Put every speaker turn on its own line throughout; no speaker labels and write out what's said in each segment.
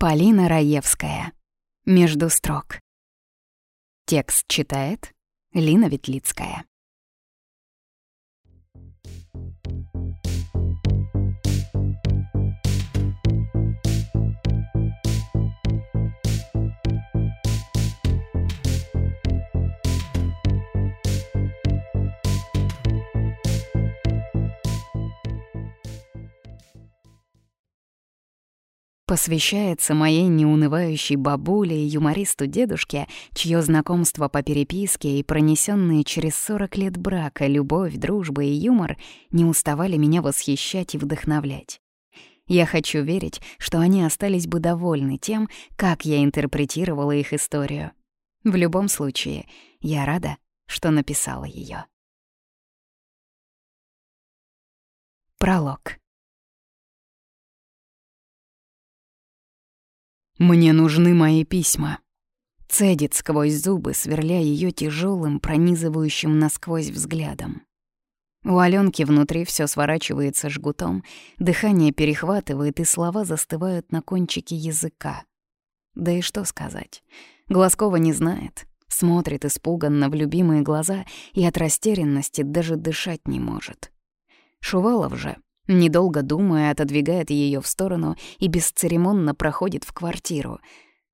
Полина Раевская. Между строк. Текст читает Лина Ветлицкая. Посвящается моей неунывающей бабуле и юмористу-дедушке, чье знакомство по переписке и пронесенные через 40 лет брака любовь, дружба и юмор не уставали меня восхищать и вдохновлять. Я хочу верить, что они остались бы довольны тем, как я интерпретировала их историю. В любом случае, я рада, что написала ее. Пролог. «Мне нужны мои письма». Цедит сквозь зубы, сверля ее тяжелым, пронизывающим насквозь взглядом. У Аленки внутри все сворачивается жгутом, дыхание перехватывает, и слова застывают на кончике языка. Да и что сказать? Глазкова не знает, смотрит испуганно в любимые глаза и от растерянности даже дышать не может. Шувалов же Недолго думая, отодвигает ее в сторону и бесцеремонно проходит в квартиру.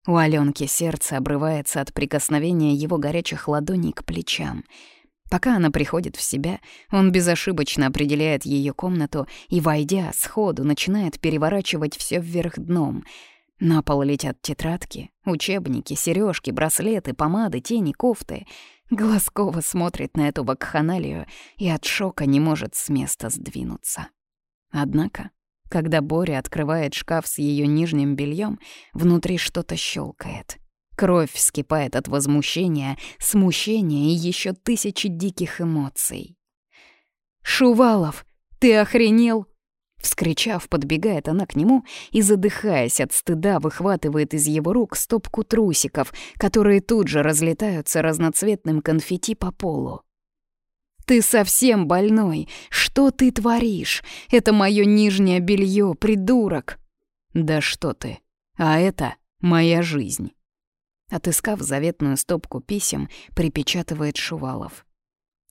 У Аленки сердце обрывается от прикосновения его горячих ладоней к плечам. Пока она приходит в себя, он безошибочно определяет ее комнату и, войдя, сходу начинает переворачивать все вверх дном. На пол летят тетрадки, учебники, сережки, браслеты, помады, тени, кофты. Глазкова смотрит на эту вакханалию и от шока не может с места сдвинуться. Однако, когда Боря открывает шкаф с ее нижним бельем, внутри что-то щелкает. Кровь вскипает от возмущения, смущения и еще тысячи диких эмоций. «Шувалов, ты охренел?» Вскричав, подбегает она к нему и, задыхаясь от стыда, выхватывает из его рук стопку трусиков, которые тут же разлетаются разноцветным конфетти по полу. «Ты совсем больной! Что ты творишь? Это мое нижнее белье, придурок!» «Да что ты! А это моя жизнь!» Отыскав заветную стопку писем, припечатывает Шувалов.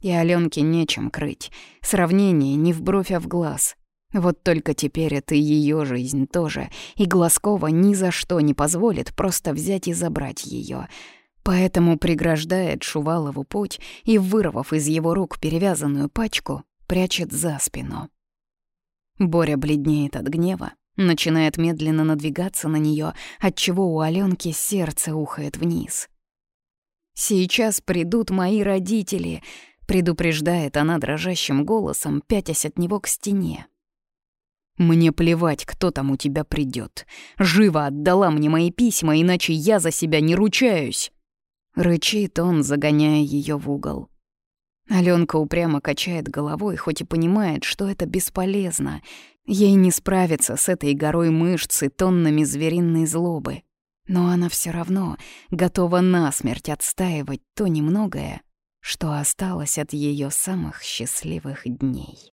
И Алёнке нечем крыть. Сравнение не в бровь, а в глаз. Вот только теперь это ее жизнь тоже, и Глазкова ни за что не позволит просто взять и забрать ее. Поэтому преграждает Шувалову путь и, вырвав из его рук перевязанную пачку, прячет за спину. Боря бледнеет от гнева, начинает медленно надвигаться на нее, отчего у Аленки сердце ухает вниз. «Сейчас придут мои родители», — предупреждает она дрожащим голосом, пятясь от него к стене. «Мне плевать, кто там у тебя придет. Живо отдала мне мои письма, иначе я за себя не ручаюсь!» Рычит он, загоняя ее в угол. Аленка упрямо качает головой, хоть и понимает, что это бесполезно. Ей не справиться с этой горой мышц и тоннами звериной злобы. Но она все равно готова насмерть отстаивать то немногое, что осталось от ее самых счастливых дней.